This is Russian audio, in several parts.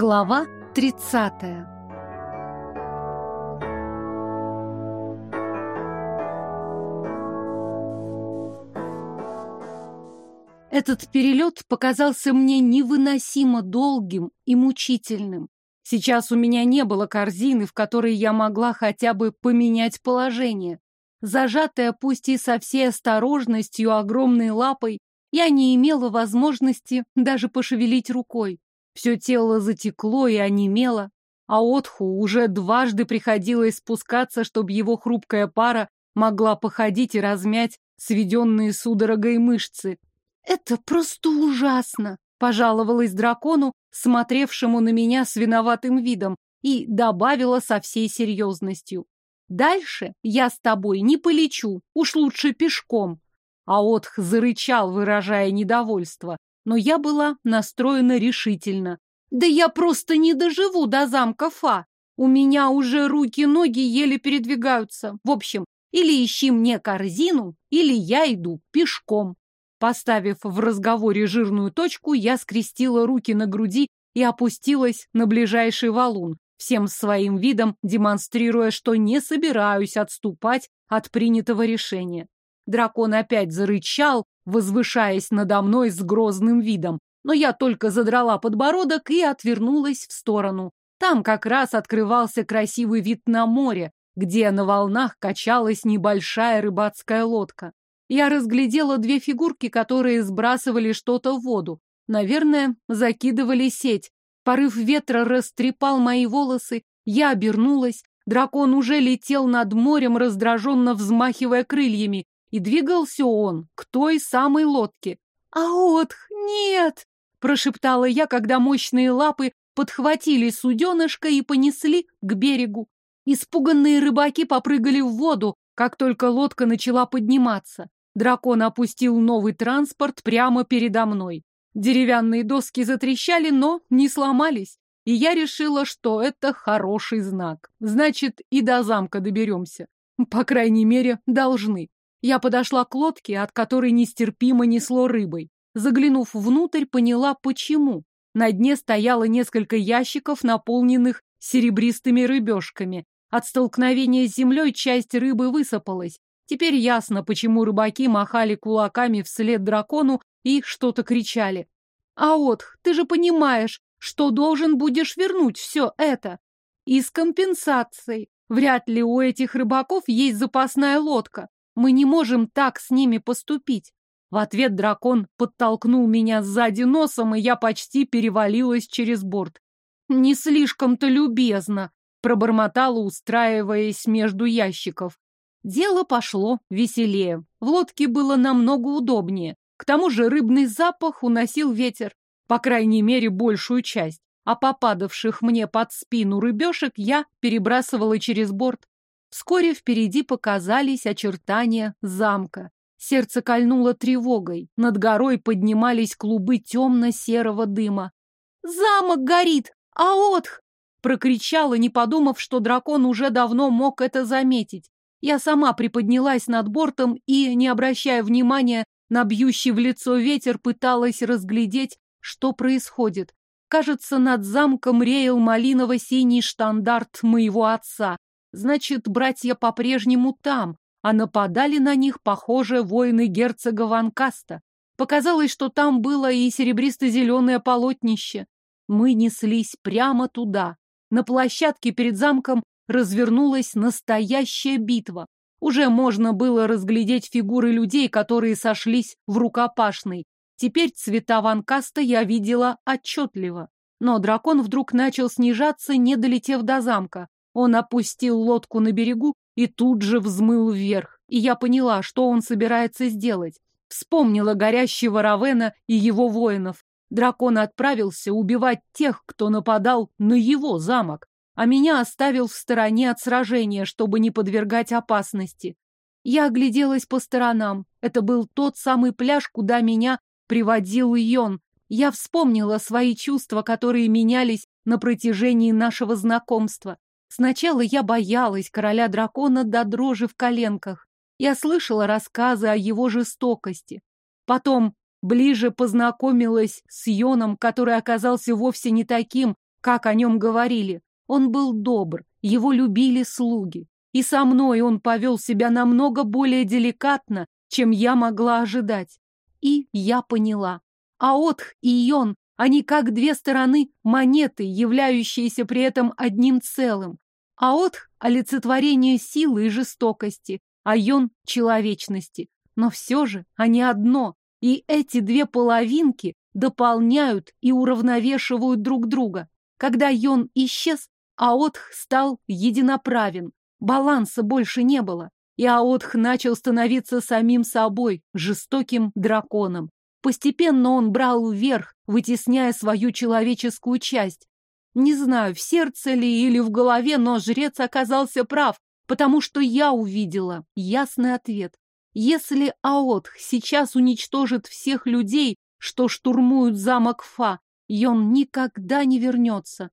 Глава 30 Этот перелет показался мне невыносимо долгим и мучительным. Сейчас у меня не было корзины, в которой я могла хотя бы поменять положение. Зажатая пусть и со всей осторожностью огромной лапой, я не имела возможности даже пошевелить рукой. Все тело затекло и онемело, а Отху уже дважды приходилось спускаться, чтобы его хрупкая пара могла походить и размять сведенные судорогой мышцы. «Это просто ужасно!» — пожаловалась дракону, смотревшему на меня с виноватым видом, и добавила со всей серьезностью. «Дальше я с тобой не полечу, уж лучше пешком. А Отх зарычал, выражая недовольство. Но я была настроена решительно. Да я просто не доживу до замка Фа. У меня уже руки-ноги еле передвигаются. В общем, или ищи мне корзину, или я иду пешком. Поставив в разговоре жирную точку, я скрестила руки на груди и опустилась на ближайший валун, всем своим видом демонстрируя, что не собираюсь отступать от принятого решения. Дракон опять зарычал, возвышаясь надо мной с грозным видом, но я только задрала подбородок и отвернулась в сторону. Там как раз открывался красивый вид на море, где на волнах качалась небольшая рыбацкая лодка. Я разглядела две фигурки, которые сбрасывали что-то в воду. Наверное, закидывали сеть. Порыв ветра растрепал мои волосы, я обернулась. Дракон уже летел над морем, раздраженно взмахивая крыльями. И двигался он к той самой лодке. «Аотх, нет!» — прошептала я, когда мощные лапы подхватили суденышко и понесли к берегу. Испуганные рыбаки попрыгали в воду, как только лодка начала подниматься. Дракон опустил новый транспорт прямо передо мной. Деревянные доски затрещали, но не сломались. И я решила, что это хороший знак. Значит, и до замка доберемся. По крайней мере, должны. Я подошла к лодке, от которой нестерпимо несло рыбой. Заглянув внутрь, поняла, почему. На дне стояло несколько ящиков, наполненных серебристыми рыбешками. От столкновения с землей часть рыбы высыпалась. Теперь ясно, почему рыбаки махали кулаками вслед дракону и что-то кричали. «Аотх, ты же понимаешь, что должен будешь вернуть все это. И с компенсацией. Вряд ли у этих рыбаков есть запасная лодка. Мы не можем так с ними поступить. В ответ дракон подтолкнул меня сзади носом, и я почти перевалилась через борт. Не слишком-то любезно, пробормотала, устраиваясь между ящиков. Дело пошло веселее. В лодке было намного удобнее. К тому же рыбный запах уносил ветер, по крайней мере, большую часть. А попадавших мне под спину рыбешек я перебрасывала через борт. Вскоре впереди показались очертания замка. Сердце кольнуло тревогой. Над горой поднимались клубы темно-серого дыма. «Замок горит! Аотх!» Прокричала, не подумав, что дракон уже давно мог это заметить. Я сама приподнялась над бортом и, не обращая внимания на бьющий в лицо ветер, пыталась разглядеть, что происходит. Кажется, над замком реял малиново-синий штандарт моего отца. Значит, братья по-прежнему там, а нападали на них, похоже, воины герцога Ванкаста. Показалось, что там было и серебристо-зеленое полотнище. Мы неслись прямо туда. На площадке перед замком развернулась настоящая битва. Уже можно было разглядеть фигуры людей, которые сошлись в рукопашной. Теперь цвета Ванкаста я видела отчетливо. Но дракон вдруг начал снижаться, не долетев до замка. Он опустил лодку на берегу и тут же взмыл вверх. И я поняла, что он собирается сделать. Вспомнила горящего Равена и его воинов. Дракон отправился убивать тех, кто нападал на его замок, а меня оставил в стороне от сражения, чтобы не подвергать опасности. Я огляделась по сторонам. Это был тот самый пляж, куда меня приводил Йон. Я вспомнила свои чувства, которые менялись на протяжении нашего знакомства. Сначала я боялась короля дракона до дрожи в коленках. Я слышала рассказы о его жестокости. Потом ближе познакомилась с Йоном, который оказался вовсе не таким, как о нем говорили. Он был добр, его любили слуги. И со мной он повел себя намного более деликатно, чем я могла ожидать. И я поняла. Аотх и Йон, они как две стороны монеты, являющиеся при этом одним целым. Аотх — олицетворение силы и жестокости, а Йон — человечности. Но все же они одно, и эти две половинки дополняют и уравновешивают друг друга. Когда Йон исчез, Аотх стал единоправен, баланса больше не было, и Аотх начал становиться самим собой, жестоким драконом. Постепенно он брал вверх, вытесняя свою человеческую часть. Не знаю, в сердце ли или в голове, но жрец оказался прав, потому что я увидела ясный ответ. Если Аотх сейчас уничтожит всех людей, что штурмуют замок Фа, и он никогда не вернется.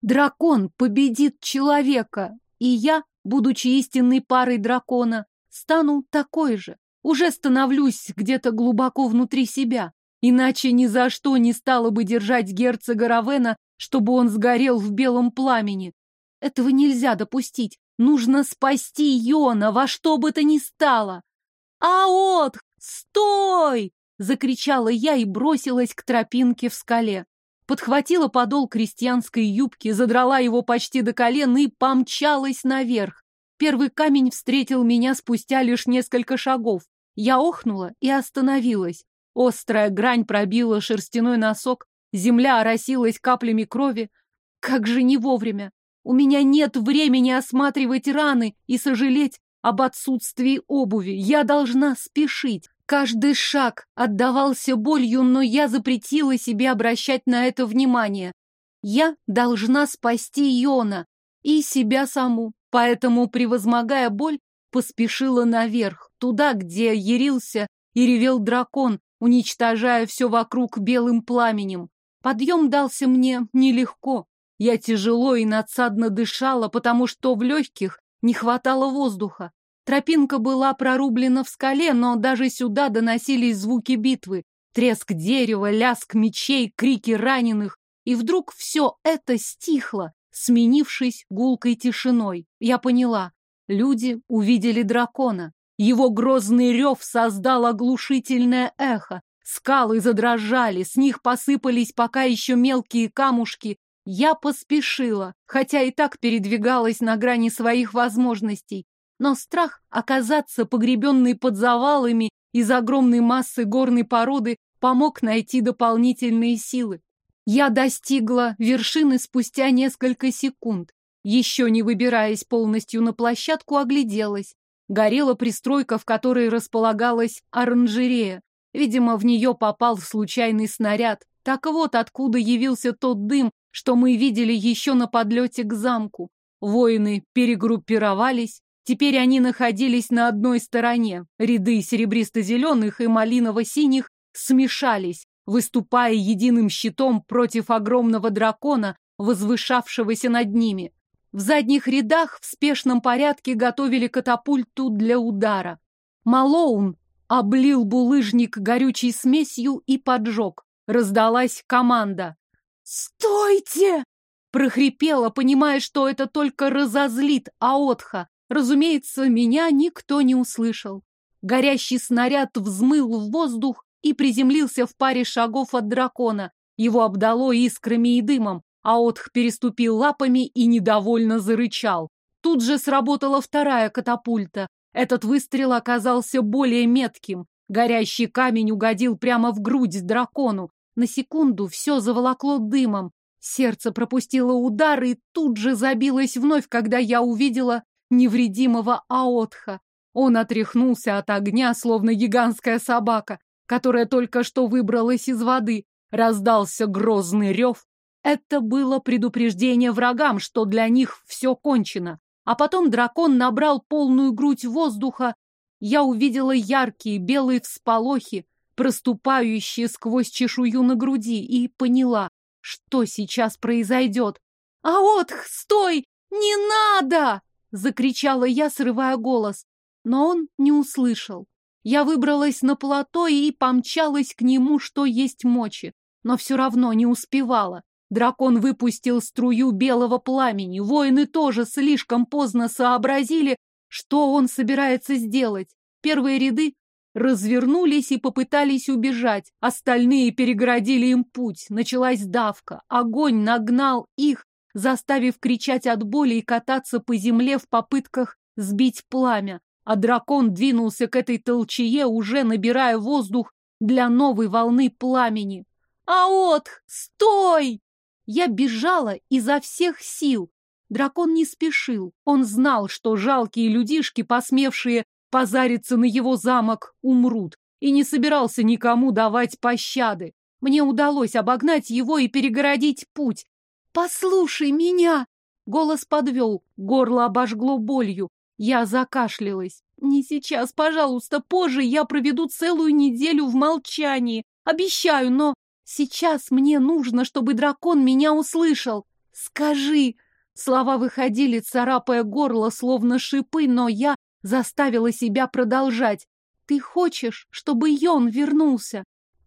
Дракон победит человека, и я, будучи истинной парой дракона, стану такой же. Уже становлюсь где-то глубоко внутри себя. Иначе ни за что не стала бы держать герцога Равена, чтобы он сгорел в белом пламени. Этого нельзя допустить. Нужно спасти Йона во что бы то ни стало. «Аот! Стой!» — закричала я и бросилась к тропинке в скале. Подхватила подол крестьянской юбки, задрала его почти до колен и помчалась наверх. Первый камень встретил меня спустя лишь несколько шагов. Я охнула и остановилась. Острая грань пробила шерстяной носок, земля оросилась каплями крови. Как же не вовремя! У меня нет времени осматривать раны и сожалеть об отсутствии обуви. Я должна спешить. Каждый шаг отдавался болью, но я запретила себе обращать на это внимание. Я должна спасти Йона и себя саму, поэтому, превозмогая боль, поспешила наверх, туда, где ярился и ревел дракон, уничтожая все вокруг белым пламенем. Подъем дался мне нелегко. Я тяжело и надсадно дышала, потому что в легких не хватало воздуха. Тропинка была прорублена в скале, но даже сюда доносились звуки битвы. Треск дерева, лязг мечей, крики раненых. И вдруг все это стихло, сменившись гулкой тишиной. Я поняла. Люди увидели дракона. Его грозный рев создал оглушительное эхо. Скалы задрожали, с них посыпались пока еще мелкие камушки. Я поспешила, хотя и так передвигалась на грани своих возможностей. Но страх оказаться погребенной под завалами из огромной массы горной породы помог найти дополнительные силы. Я достигла вершины спустя несколько секунд. Еще не выбираясь полностью на площадку, огляделась. Горела пристройка, в которой располагалась оранжерея. Видимо, в нее попал случайный снаряд. Так вот, откуда явился тот дым, что мы видели еще на подлете к замку. Воины перегруппировались, Теперь они находились на одной стороне. Ряды серебристо-зеленых и малиново-синих смешались, выступая единым щитом против огромного дракона, возвышавшегося над ними. В задних рядах в спешном порядке готовили катапульту для удара. Малоун облил булыжник горючей смесью и поджег. Раздалась команда. «Стойте!» прохрипела, понимая, что это только разозлит Аотха. Разумеется, меня никто не услышал. Горящий снаряд взмыл в воздух и приземлился в паре шагов от дракона. Его обдало искрами и дымом, а Отх переступил лапами и недовольно зарычал. Тут же сработала вторая катапульта. Этот выстрел оказался более метким. Горящий камень угодил прямо в грудь дракону. На секунду все заволокло дымом. Сердце пропустило удар и тут же забилось вновь, когда я увидела невредимого Аотха. Он отряхнулся от огня, словно гигантская собака, которая только что выбралась из воды. Раздался грозный рев. Это было предупреждение врагам, что для них все кончено. А потом дракон набрал полную грудь воздуха. Я увидела яркие белые всполохи, проступающие сквозь чешую на груди, и поняла, что сейчас произойдет. «Аотх, стой! Не надо!» Закричала я, срывая голос. Но он не услышал. Я выбралась на плато и помчалась к нему, что есть мочи. Но все равно не успевала. Дракон выпустил струю белого пламени. Воины тоже слишком поздно сообразили, что он собирается сделать. Первые ряды развернулись и попытались убежать. Остальные перегородили им путь. Началась давка. Огонь нагнал их, заставив кричать от боли и кататься по земле в попытках сбить пламя. А дракон двинулся к этой толчее, уже набирая воздух для новой волны пламени. «Аотх, стой!» Я бежала изо всех сил. Дракон не спешил. Он знал, что жалкие людишки, посмевшие позариться на его замок, умрут, и не собирался никому давать пощады. Мне удалось обогнать его и перегородить путь. «Послушай меня!» Голос подвел, горло обожгло болью. Я закашлялась. «Не сейчас, пожалуйста, позже я проведу целую неделю в молчании. Обещаю, но сейчас мне нужно, чтобы дракон меня услышал. Скажи!» Слова выходили, царапая горло, словно шипы, но я заставила себя продолжать. «Ты хочешь, чтобы Йон вернулся?»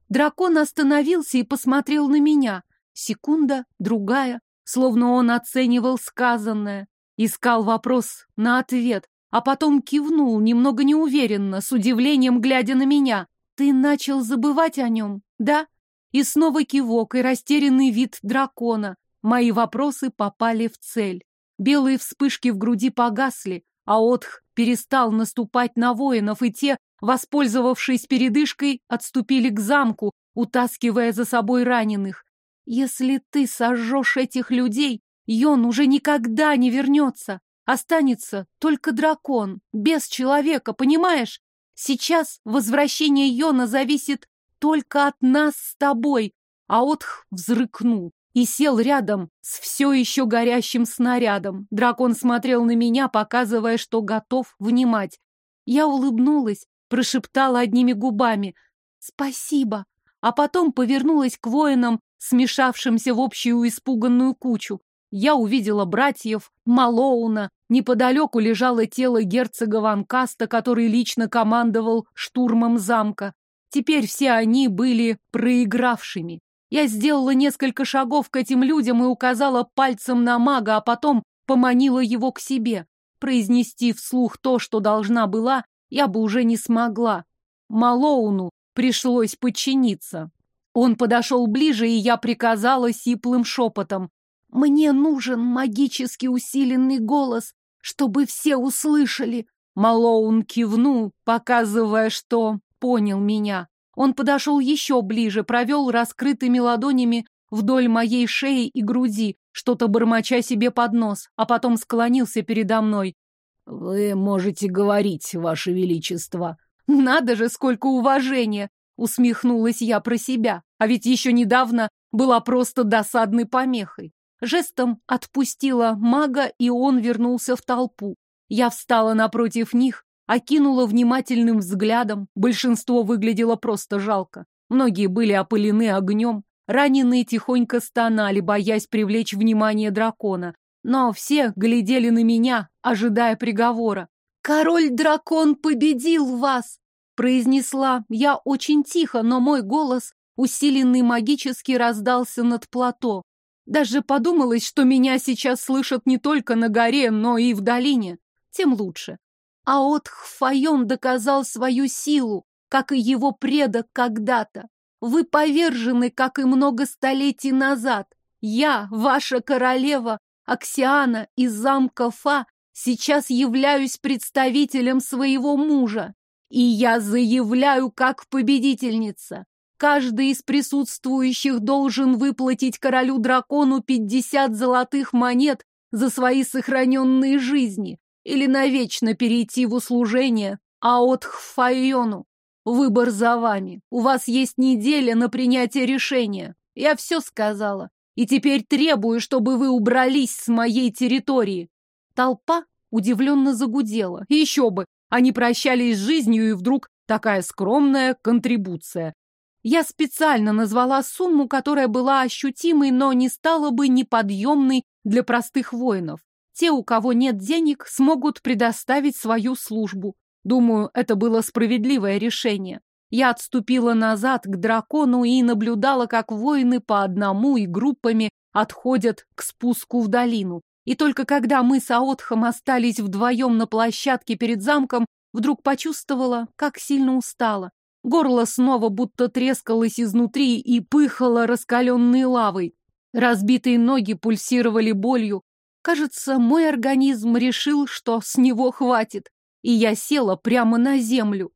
Дракон остановился и посмотрел на меня. Секунда, другая, словно он оценивал сказанное. Искал вопрос на ответ, а потом кивнул, немного неуверенно, с удивлением глядя на меня. «Ты начал забывать о нем, да?» И снова кивок и растерянный вид дракона. Мои вопросы попали в цель. Белые вспышки в груди погасли, а Отх перестал наступать на воинов, и те, воспользовавшись передышкой, отступили к замку, утаскивая за собой раненых. Если ты сожжешь этих людей, Йон уже никогда не вернется. Останется только дракон, без человека, понимаешь? Сейчас возвращение Йона зависит только от нас с тобой. А Отх взрыкнул и сел рядом с все еще горящим снарядом. Дракон смотрел на меня, показывая, что готов внимать. Я улыбнулась, прошептала одними губами «Спасибо», а потом повернулась к воинам, смешавшимся в общую испуганную кучу. Я увидела братьев, Малоуна. Неподалеку лежало тело герцога Ванкаста, который лично командовал штурмом замка. Теперь все они были проигравшими. Я сделала несколько шагов к этим людям и указала пальцем на мага, а потом поманила его к себе. Произнести вслух то, что должна была, я бы уже не смогла. Малоуну пришлось подчиниться. Он подошел ближе, и я приказала сиплым шепотом. «Мне нужен магически усиленный голос, чтобы все услышали». Малоун кивнул, показывая, что понял меня. Он подошел еще ближе, провел раскрытыми ладонями вдоль моей шеи и груди, что-то бормоча себе под нос, а потом склонился передо мной. «Вы можете говорить, Ваше Величество». «Надо же, сколько уважения!» — усмехнулась я про себя. А ведь еще недавно была просто досадной помехой. Жестом отпустила мага, и он вернулся в толпу. Я встала напротив них, окинула внимательным взглядом. Большинство выглядело просто жалко. Многие были опылены огнем. Раненые тихонько стонали, боясь привлечь внимание дракона. Но все глядели на меня, ожидая приговора. «Король-дракон победил вас!» произнесла я очень тихо, но мой голос, усиленный магически, раздался над плато. Даже подумалось, что меня сейчас слышат не только на горе, но и в долине. Тем лучше. А от Хфайон доказал свою силу, как и его предок когда-то. Вы повержены, как и много столетий назад. Я, ваша королева, Аксиана из замка Фа, сейчас являюсь представителем своего мужа. И я заявляю как победительница. Каждый из присутствующих должен выплатить королю-дракону пятьдесят золотых монет за свои сохраненные жизни или навечно перейти в услужение а от Хфайону. Выбор за вами. У вас есть неделя на принятие решения. Я все сказала. И теперь требую, чтобы вы убрались с моей территории. Толпа удивленно загудела. Еще бы, они прощались с жизнью, и вдруг такая скромная контрибуция. Я специально назвала сумму, которая была ощутимой, но не стала бы неподъемной для простых воинов. Те, у кого нет денег, смогут предоставить свою службу. Думаю, это было справедливое решение. Я отступила назад к дракону и наблюдала, как воины по одному и группами отходят к спуску в долину. И только когда мы с Аотхом остались вдвоем на площадке перед замком, вдруг почувствовала, как сильно устала. Горло снова будто трескалось изнутри и пыхало раскаленной лавой. Разбитые ноги пульсировали болью. Кажется, мой организм решил, что с него хватит. И я села прямо на землю.